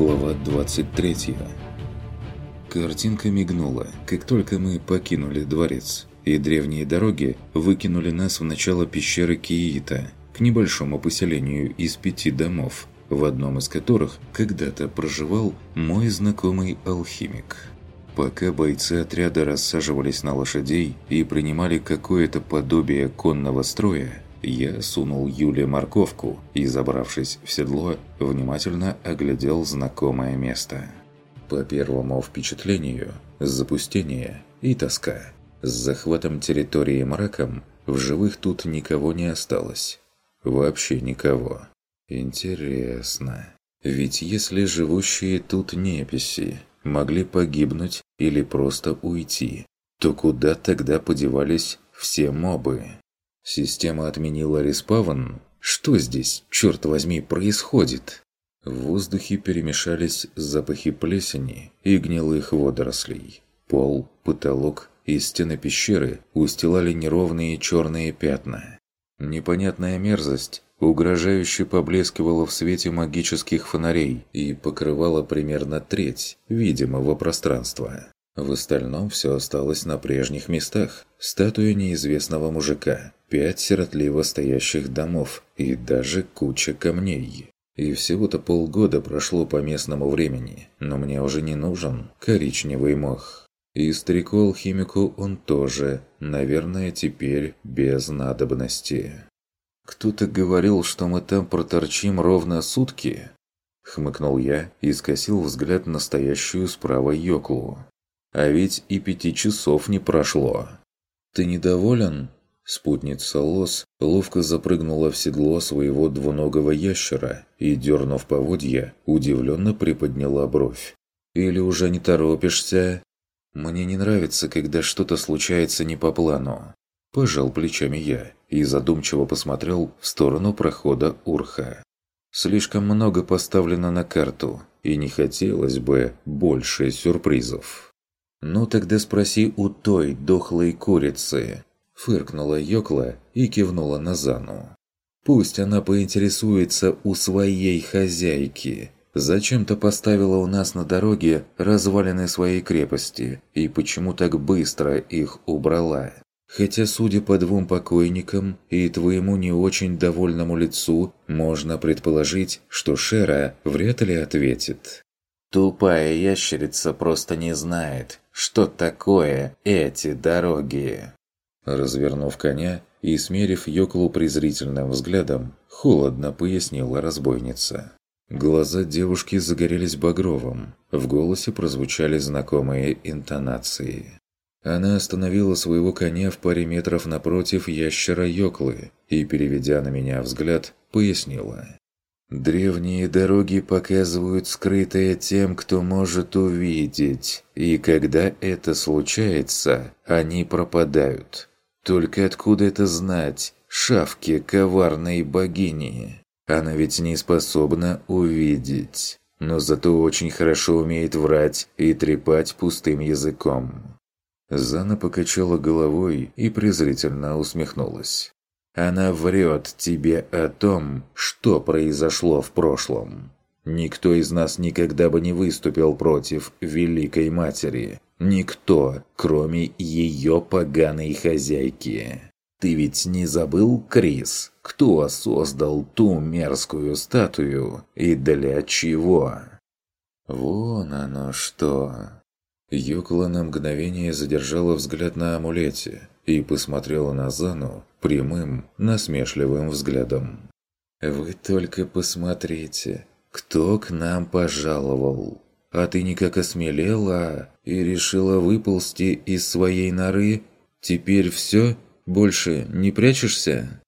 Глава 23 Картинка мигнула, как только мы покинули дворец, и древние дороги выкинули нас в начало пещеры Киита, к небольшому поселению из пяти домов, в одном из которых когда-то проживал мой знакомый алхимик. Пока бойцы отряда рассаживались на лошадей и принимали какое-то подобие конного строя, я сунул Юле морковку и, забравшись в седло, внимательно оглядел знакомое место. По первому впечатлению – запустение и тоска. С захватом территории мраком в живых тут никого не осталось. Вообще никого. Интересно. Ведь если живущие тут неписи могли погибнуть или просто уйти, то куда тогда подевались все мобы? Система отменила респавн? Что здесь, черт возьми, происходит? В воздухе перемешались запахи плесени и гнилых водорослей. Пол, потолок и стены пещеры устилали неровные черные пятна. Непонятная мерзость угрожающе поблескивала в свете магических фонарей и покрывала примерно треть видимого пространства. В остальном все осталось на прежних местах. Статуя неизвестного мужика, пять сиротливо стоящих домов и даже куча камней. И всего-то полгода прошло по местному времени, но мне уже не нужен коричневый мох. И старику-алхимику он тоже, наверное, теперь без надобности. «Кто-то говорил, что мы там проторчим ровно сутки?» Хмыкнул я и скосил взгляд на стоящую справа Йоклу. А ведь и пяти часов не прошло. «Ты недоволен?» Спутница Лос ловко запрыгнула в седло своего двуногого ящера и, дернув поводья, удивленно приподняла бровь. «Или уже не торопишься?» «Мне не нравится, когда что-то случается не по плану». Пожал плечами я и задумчиво посмотрел в сторону прохода Урха. Слишком много поставлено на карту, и не хотелось бы больше сюрпризов. «Ну тогда спроси у той дохлой курицы», – фыркнула Йокла и кивнула на Зану. «Пусть она поинтересуется у своей хозяйки. Зачем-то поставила у нас на дороге развалины своей крепости и почему так быстро их убрала. Хотя, судя по двум покойникам и твоему не очень довольному лицу, можно предположить, что Шера вряд ли ответит. Тупая ящерица просто не знает, что такое эти дороги. Развернув коня и смерив Йоклу презрительным взглядом, холодно пояснила разбойница. Глаза девушки загорелись багровым, в голосе прозвучали знакомые интонации. Она остановила своего коня в паре метров напротив ящера Йоклы и, переведя на меня взгляд, пояснила. Древние дороги показывают скрытое тем, кто может увидеть, и когда это случается, они пропадают. Только откуда это знать, шавки коварной богини? Она ведь не способна увидеть, но зато очень хорошо умеет врать и трепать пустым языком. Зана покачала головой и презрительно усмехнулась. Она врет тебе о том, что произошло в прошлом. Никто из нас никогда бы не выступил против Великой Матери. Никто, кроме ее поганой хозяйки. Ты ведь не забыл, Крис, кто создал ту мерзкую статую и для чего? Вон оно что. Юкла на мгновение задержала взгляд на амулете и посмотрела на Зану прямым, насмешливым взглядом. «Вы только посмотрите, кто к нам пожаловал. А ты никак осмелела и решила выползти из своей норы? Теперь все? Больше не прячешься?»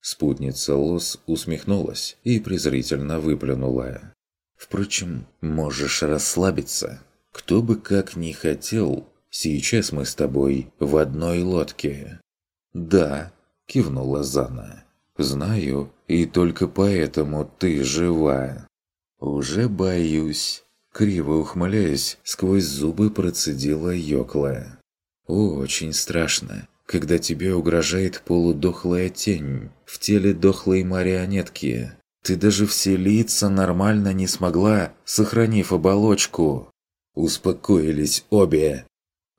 Спутница Лос усмехнулась и презрительно выплюнула. «Впрочем, можешь расслабиться. Кто бы как ни хотел, сейчас мы с тобой в одной лодке». «Да», – кивнула Зана. «Знаю, и только поэтому ты жива». «Уже боюсь», – криво ухмыляясь, сквозь зубы процедила Йокла. «Очень страшно, когда тебе угрожает полудохлая тень в теле дохлой марионетки. Ты даже вселиться нормально не смогла, сохранив оболочку. Успокоились обе.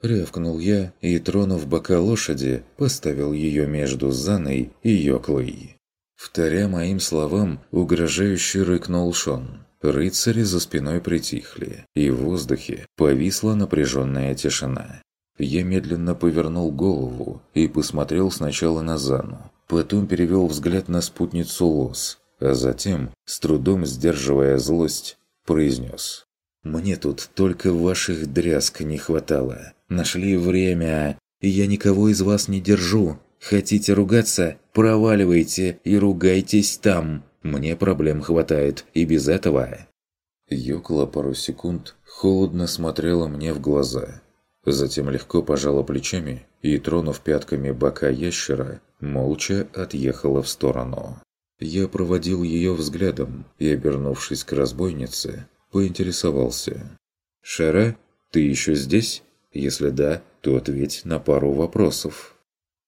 Рявкнул я и, тронув бока лошади, поставил ее между Заной и Йоклой. Вторя моим словам, угрожающе рыкнул Шон. Рыцари за спиной притихли, и в воздухе повисла напряженная тишина. Я медленно повернул голову и посмотрел сначала на Зану, потом перевел взгляд на спутницу Лос, а затем, с трудом сдерживая злость, произнес. «Мне тут только ваших дрязг не хватало. Нашли время, я никого из вас не держу. Хотите ругаться? Проваливайте и ругайтесь там. Мне проблем хватает и без этого». Йокла пару секунд холодно смотрела мне в глаза. Затем легко пожала плечами и, тронув пятками бока ящера, молча отъехала в сторону. Я проводил ее взглядом и, обернувшись к разбойнице, поинтересовался. «Шара, ты еще здесь? Если да, то ответь на пару вопросов».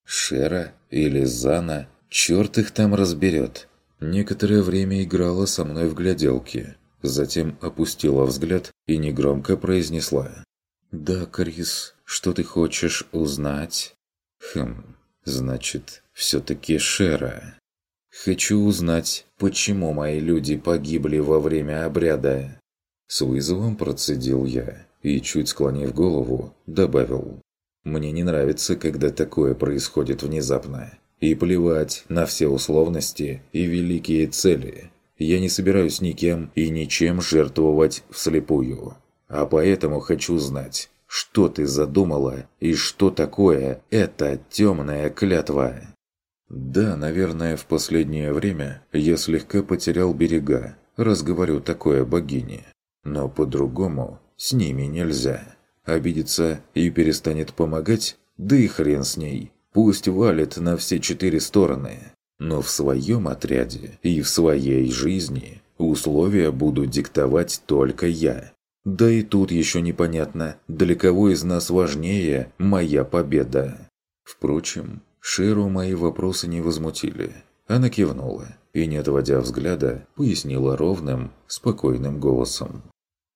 «Шера или Зана? Черт их там разберет!» Некоторое время играла со мной в гляделки, затем опустила взгляд и негромко произнесла. «Да, Крис, что ты хочешь узнать?» «Хм, значит, все-таки Шера». «Хочу узнать, почему мои люди погибли во время обряда?» С вызовом процедил я и, чуть склонив голову, добавил. «Мне не нравится, когда такое происходит внезапно. И плевать на все условности и великие цели. Я не собираюсь никем и ничем жертвовать вслепую. А поэтому хочу знать, что ты задумала и что такое эта темная клятва. Да, наверное, в последнее время я слегка потерял берега, раз говорю такое богине. Но по-другому с ними нельзя. Обидится и перестанет помогать, да и хрен с ней. Пусть валит на все четыре стороны. Но в своем отряде и в своей жизни условия буду диктовать только я. Да и тут еще непонятно, для кого из нас важнее моя победа. Впрочем, Шеру мои вопросы не возмутили. Она кивнула и, не отводя взгляда, пояснила ровным, спокойным голосом.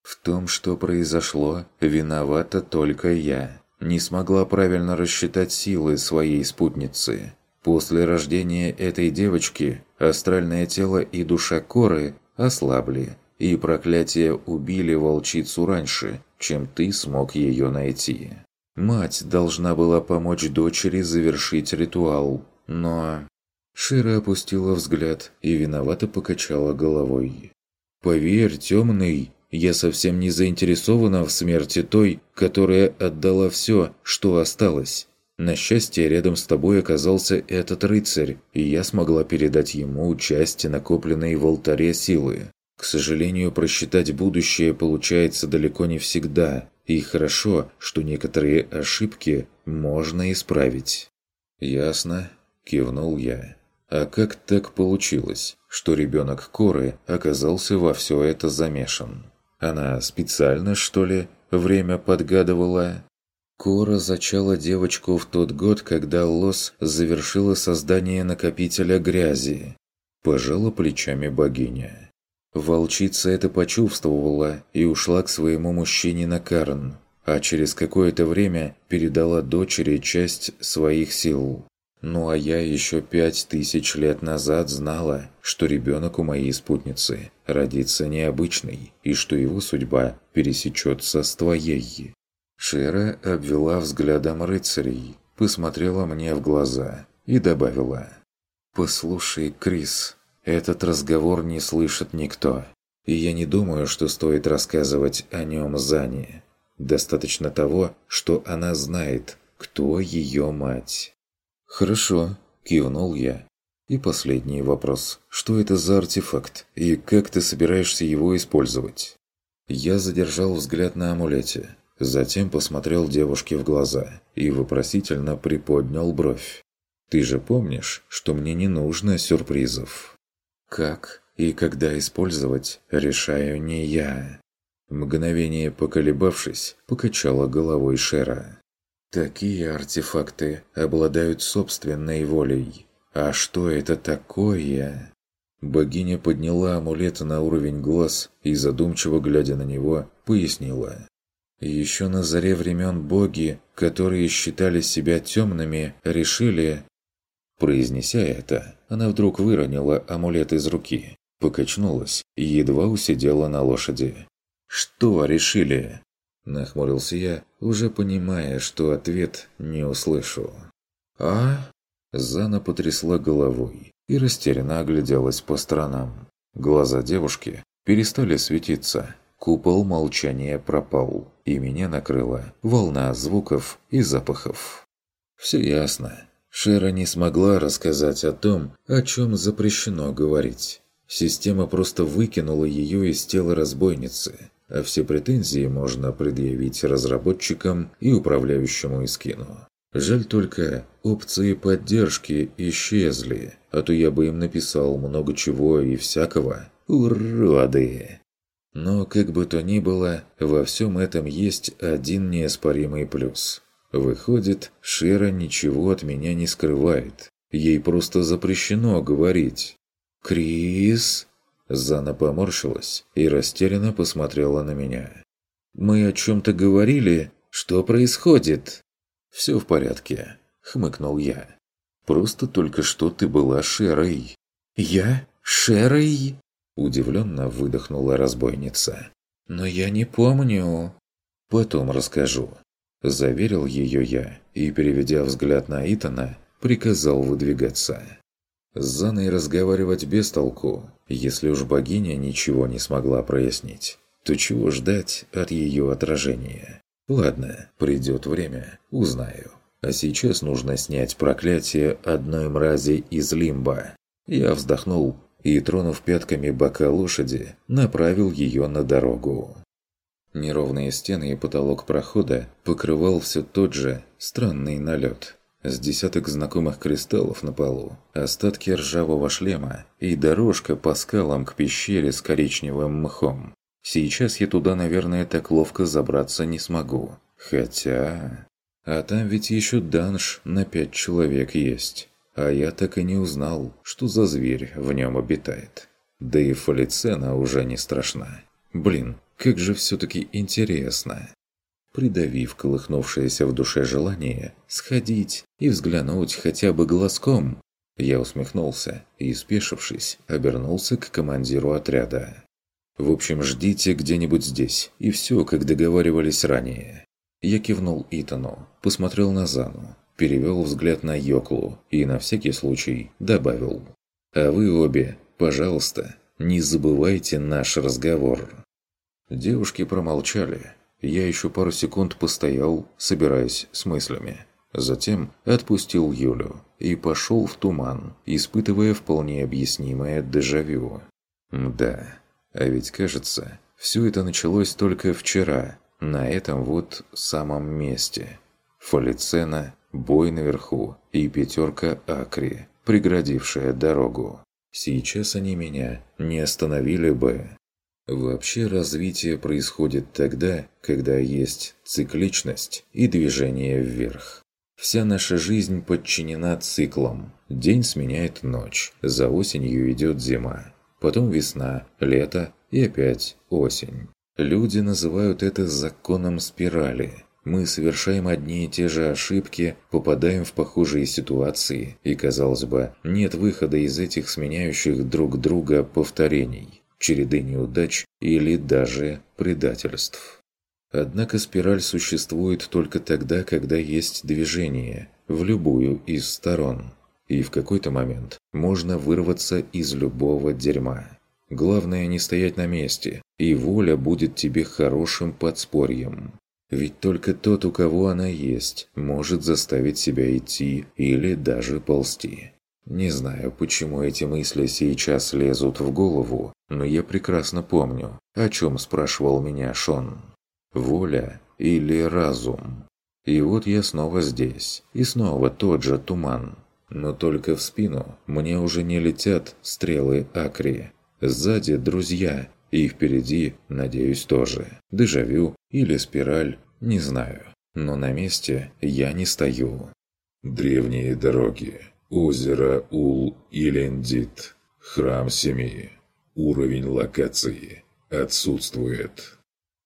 «В том, что произошло, виновата только я не смогла правильно рассчитать силы своей спутницы. После рождения этой девочки астральное тело и душа Коры ослабли, и проклятие убили волчицу раньше, чем ты смог ее найти. Мать должна была помочь дочери завершить ритуал, но... Шира опустила взгляд и виновато покачала головой. «Поверь, темный, я совсем не заинтересована в смерти той, которая отдала все, что осталось. На счастье, рядом с тобой оказался этот рыцарь, и я смогла передать ему части накопленной в алтаре силы. К сожалению, просчитать будущее получается далеко не всегда, и хорошо, что некоторые ошибки можно исправить. «Ясно», – кивнул я. «А как так получилось, что ребенок Коры оказался во все это замешан?» Она специально, что ли, время подгадывала? Кора зачала девочку в тот год, когда Лос завершила создание накопителя грязи. Пожала плечами богиня. Волчица это почувствовала и ушла к своему мужчине на Карн, а через какое-то время передала дочери часть своих сил. Ну а я еще пять тысяч лет назад знала, что ребенок у моей спутницы родится необычный, и что его судьба пересечется с твоей. Шера обвела взглядом рыцарей, посмотрела мне в глаза и добавила. «Послушай, Крис, этот разговор не слышит никто, и я не думаю, что стоит рассказывать о нем Зане. Достаточно того, что она знает, кто ее мать». «Хорошо», – кивнул я. И последний вопрос. Что это за артефакт? И как ты собираешься его использовать? Я задержал взгляд на амулете. Затем посмотрел девушке в глаза и вопросительно приподнял бровь. «Ты же помнишь, что мне не нужно сюрпризов?» «Как и когда использовать, решаю не я». Мгновение поколебавшись, покачала головой Шера. Такие артефакты обладают собственной волей. А что это такое? Богиня подняла амулет на уровень глаз и, задумчиво глядя на него, пояснила. Еще на заре времен боги, которые считали себя темными, решили... Произнеся это, она вдруг выронила амулет из руки, покачнулась и едва усидела на лошади. «Что решили?» Нахмурился я, уже понимая, что ответ не услышу. «А?» Зана потрясла головой и растерянно огляделась по сторонам. Глаза девушки перестали светиться. Купол молчания пропал, и меня накрыла волна звуков и запахов. Все ясно. Шера не смогла рассказать о том, о чем запрещено говорить. Система просто выкинула ее из тела разбойницы, а все претензии можно предъявить разработчикам и управляющему Искину. Жаль только, опции поддержки исчезли, а то я бы им написал много чего и всякого. Уроды! Но, как бы то ни было, во всем этом есть один неоспоримый плюс. Выходит, Шера ничего от меня не скрывает. Ей просто запрещено говорить. «Крис?» Зана поморщилась и растерянно посмотрела на меня. «Мы о чем-то говорили? Что происходит?» «Все в порядке», — хмыкнул я. «Просто только что ты была Шерой». «Я? Шерой?» Удивленно выдохнула разбойница. «Но я не помню». «Потом расскажу», – заверил ее я и, переведя взгляд на Итана, приказал выдвигаться. С Заной разговаривать без толку, если уж богиня ничего не смогла прояснить. То чего ждать от ее отражения? Ладно, придет время, узнаю. А сейчас нужно снять проклятие одной мрази из лимба. Я вздохнул и, тронув пятками бока лошади, направил ее на дорогу. Неровные стены и потолок прохода покрывал все тот же странный налет. С десяток знакомых кристаллов на полу, остатки ржавого шлема и дорожка по скалам к пещере с коричневым мхом. Сейчас я туда, наверное, так ловко забраться не смогу. Хотя... А там ведь еще данж на пять человек есть. А я так и не узнал, что за зверь в нем обитает. Да и Фалицена уже не страшна. Блин, как же все-таки интересно придавив колыхнувшееся в душе желание сходить и взглянуть хотя бы глазком. Я усмехнулся и, спешившись, обернулся к командиру отряда. «В общем, ждите где-нибудь здесь, и все, как договаривались ранее». Я кивнул Итану, посмотрел на Зану, перевел взгляд на Йоклу и на всякий случай добавил. «А вы обе, пожалуйста, не забывайте наш разговор». Девушки промолчали, я еще пару секунд постоял, собираясь с мыслями. Затем отпустил Юлю и пошел в туман, испытывая вполне объяснимое дежавю. Да, а ведь кажется, все это началось только вчера, на этом вот самом месте. Фалицена, бой наверху и пятерка Акри, преградившая дорогу. Сейчас они меня не остановили бы. Вообще развитие происходит тогда, когда есть цикличность и движение вверх. Вся наша жизнь подчинена циклам. День сменяет ночь, за осенью идет зима, потом весна, лето и опять осень. Люди называют это законом спирали. Мы совершаем одни и те же ошибки, попадаем в похожие ситуации, и, казалось бы, нет выхода из этих сменяющих друг друга повторений череды неудач или даже предательств. Однако спираль существует только тогда, когда есть движение, в любую из сторон. И в какой-то момент можно вырваться из любого дерьма. Главное не стоять на месте, и воля будет тебе хорошим подспорьем. Ведь только тот, у кого она есть, может заставить себя идти или даже ползти. Не знаю, почему эти мысли сейчас лезут в голову, но я прекрасно помню, о чем спрашивал меня Шон. Воля или разум? И вот я снова здесь, и снова тот же туман. Но только в спину мне уже не летят стрелы Акри. Сзади друзья, и впереди, надеюсь, тоже. Дежавю или спираль, не знаю. Но на месте я не стою. Древние дороги. Озеро Ул-Илендит. Храм Семи. Уровень локации. Отсутствует.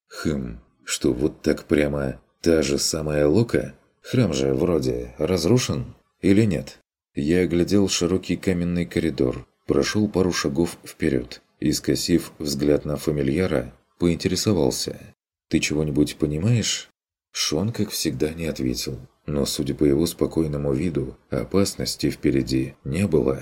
Хм, что вот так прямо та же самая Лука? Храм же вроде разрушен или нет? Я оглядел широкий каменный коридор, прошел пару шагов вперед и, скосив взгляд на фамильяра, поинтересовался. «Ты чего-нибудь понимаешь?» Шон, как всегда, не ответил, но, судя по его спокойному виду, опасности впереди не было.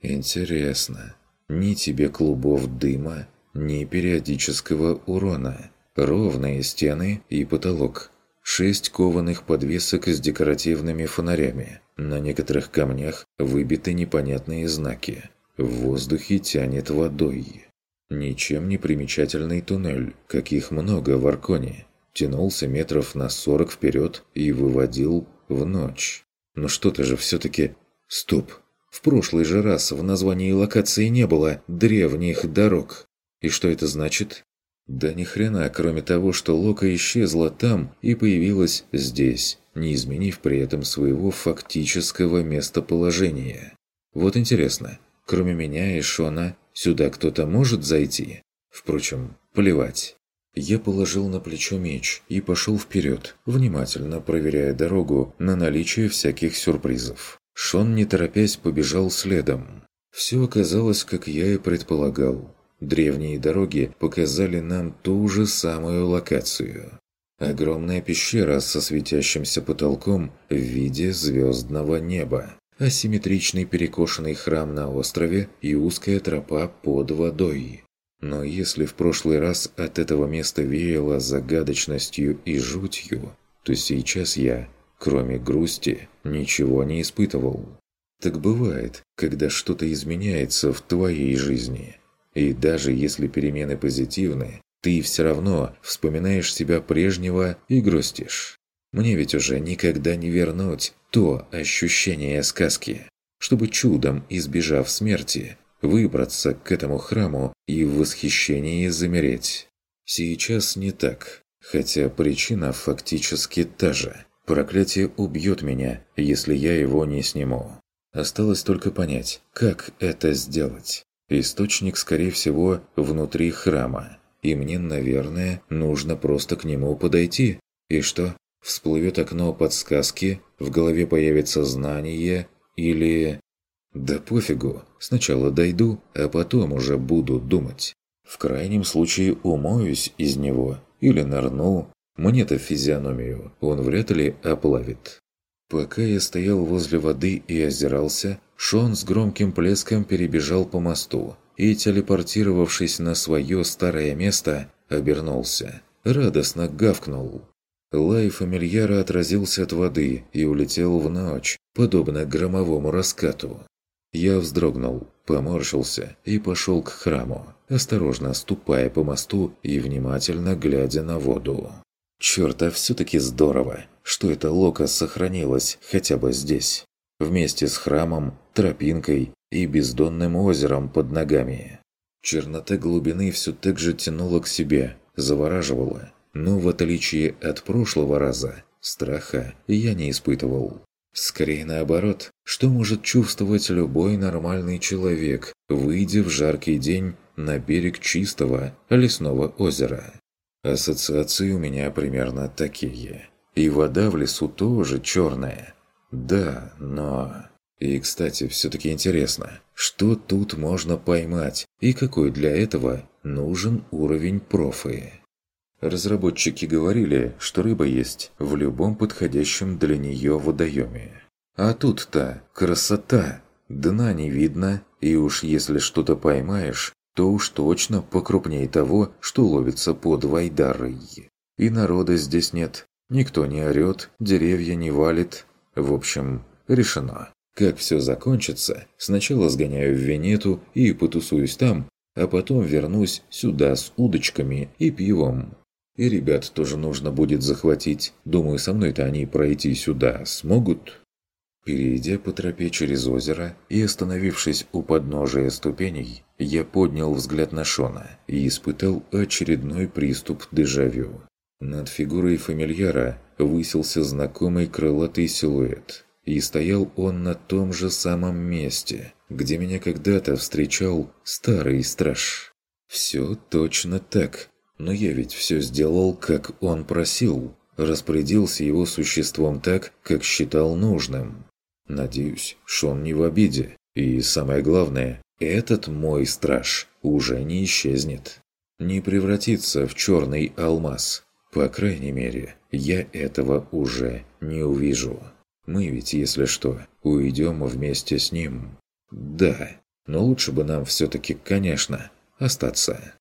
«Интересно. Ни тебе клубов дыма, ни периодического урона. Ровные стены и потолок. Шесть кованых подвесок с декоративными фонарями. На некоторых камнях выбиты непонятные знаки. В воздухе тянет водой. Ничем не примечательный туннель, каких много в Арконе. Тянулся метров на сорок вперед и выводил в ночь. Но что-то же все-таки... Стоп! В прошлый же раз в названии локации не было «древних дорог». И что это значит? Да ни хрена, кроме того, что Лока исчезла там и появилась здесь, не изменив при этом своего фактического местоположения. Вот интересно, кроме меня и Шона, сюда кто-то может зайти? Впрочем, плевать. Я положил на плечо меч и пошел вперед, внимательно проверяя дорогу на наличие всяких сюрпризов. Шон, не торопясь, побежал следом. Все оказалось, как я и предполагал. Древние дороги показали нам ту же самую локацию. Огромная пещера со светящимся потолком в виде звездного неба, асимметричный перекошенный храм на острове и узкая тропа под водой. Но если в прошлый раз от этого места веяло загадочностью и жутью, то сейчас я Кроме грусти, ничего не испытывал. Так бывает, когда что-то изменяется в твоей жизни. И даже если перемены позитивны, ты все равно вспоминаешь себя прежнего и грустишь. Мне ведь уже никогда не вернуть то ощущение сказки, чтобы чудом избежав смерти, выбраться к этому храму и в восхищении замереть. Сейчас не так, хотя причина фактически та же. Проклятие убьет меня, если я его не сниму. Осталось только понять, как это сделать. Источник, скорее всего, внутри храма. И мне, наверное, нужно просто к нему подойти. И что? Всплывет окно подсказки, в голове появится знание или... Да пофигу, сначала дойду, а потом уже буду думать. В крайнем случае умоюсь из него или нырну, мне-то физиономию он вряд ли оплавит. Пока я стоял возле воды и озирался, Шон с громким плеском перебежал по мосту и, телепортировавшись на свое старое место, обернулся. Радостно гавкнул. Лай фамильяра отразился от воды и улетел в ночь, подобно громовому раскату. Я вздрогнул, поморщился и пошел к храму, осторожно ступая по мосту и внимательно глядя на воду. Черт, а все-таки здорово, что эта лока сохранилась хотя бы здесь. Вместе с храмом, тропинкой и бездонным озером под ногами. Чернота глубины все так же тянула к себе, завораживала. Но в отличие от прошлого раза, страха я не испытывал. Скорее наоборот, что может чувствовать любой нормальный человек, выйдя в жаркий день на берег чистого лесного озера. Ассоциации у меня примерно такие. И вода в лесу тоже черная. Да, но... И, кстати, все-таки интересно, что тут можно поймать и какой для этого нужен уровень профы? Разработчики говорили, что рыба есть в любом подходящем для нее водоеме. А тут-то красота! Дна не видно, и уж если что-то поймаешь, то уж точно покрупнее того, что ловится под Вайдарой. И народа здесь нет, никто не орёт, деревья не валит. В общем, решено. Как все закончится, сначала сгоняю в Венету и потусуюсь там, а потом вернусь сюда с удочками и пивом. И ребят тоже нужно будет захватить. Думаю, со мной-то они пройти сюда смогут. Перейдя по тропе через озеро и остановившись у подножия ступеней, я поднял взгляд на Шона и испытал очередной приступ дежавю. Над фигурой фамильяра высился знакомый крылатый силуэт, и стоял он на том же самом месте, где меня когда-то встречал старый страж. Все точно так, но я ведь все сделал, как он просил, распорядился его существом так, как считал нужным. Надеюсь, что он не в обиде, и самое главное, этот мой страж уже не исчезнет. Не превратится в черный алмаз. По крайней мере, я этого уже не увижу. Мы ведь, если что, уйдем вместе с ним. Да, но лучше бы нам все-таки, конечно, остаться.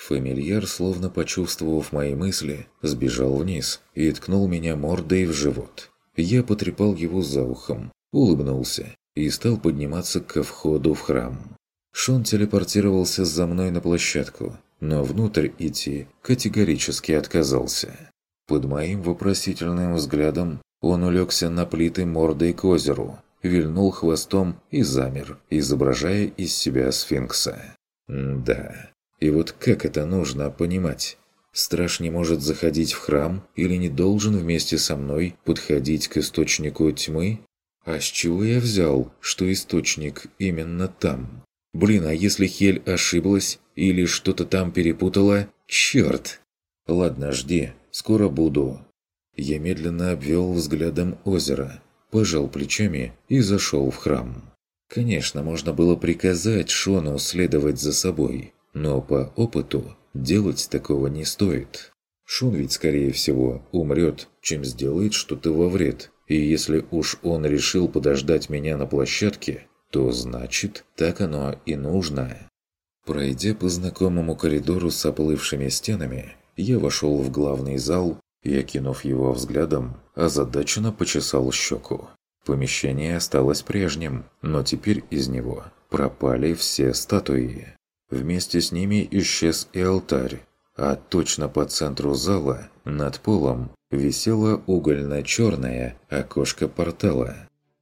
Фамильяр, словно почувствовав мои мысли, сбежал вниз и ткнул меня мордой в живот. Я потрепал его за ухом, улыбнулся и стал подниматься ко входу в храм. Шон телепортировался за мной на площадку, но внутрь идти категорически отказался. Под моим вопросительным взглядом он улегся на плиты мордой к озеру, вильнул хвостом и замер, изображая из себя сфинкса. М да, и вот как это нужно понимать? Страж не может заходить в храм или не должен вместе со мной подходить к источнику тьмы? А с чего я взял, что источник именно там? Блин, а если Хель ошиблась или что-то там перепутала? Черт! Ладно, жди, скоро буду. Я медленно обвел взглядом озеро, пожал плечами и зашел в храм. Конечно, можно было приказать Шону следовать за собой, но по опыту делать такого не стоит. Шон ведь, скорее всего, умрет, чем сделает что-то во вред. И если уж он решил подождать меня на площадке, то значит, так оно и нужно. Пройдя по знакомому коридору с оплывшими стенами, я вошел в главный зал и, окинув его взглядом, озадаченно почесал щеку. Помещение осталось прежним, но теперь из него пропали все статуи. Вместе с ними исчез и алтарь, а точно по центру зала, над полом, висело угольно-черное окошко портала.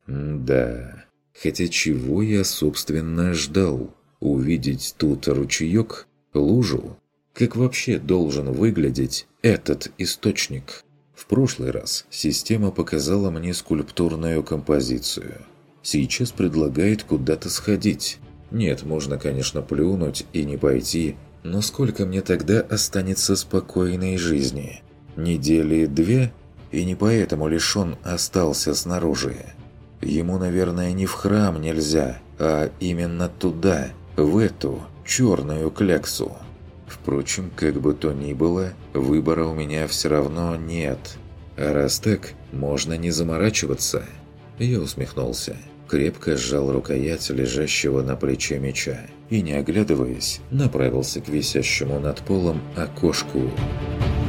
Да, хотя чего я, собственно, ждал? Увидеть тут ручеек, лужу? Как вообще должен выглядеть этот источник? В прошлый раз система показала мне скульптурную композицию. Сейчас предлагает куда-то сходить. Нет, можно, конечно, плюнуть и не пойти, но сколько мне тогда останется спокойной жизни? Недели две? И не поэтому лишь остался снаружи. Ему, наверное, не в храм нельзя, а именно туда, в эту черную кляксу. Впрочем, как бы то ни было, выбора у меня все равно нет. А раз так, можно не заморачиваться. Я усмехнулся, крепко сжал рукоять лежащего на плече меча и, не оглядываясь, направился к висящему над полом окошку. «Окошку».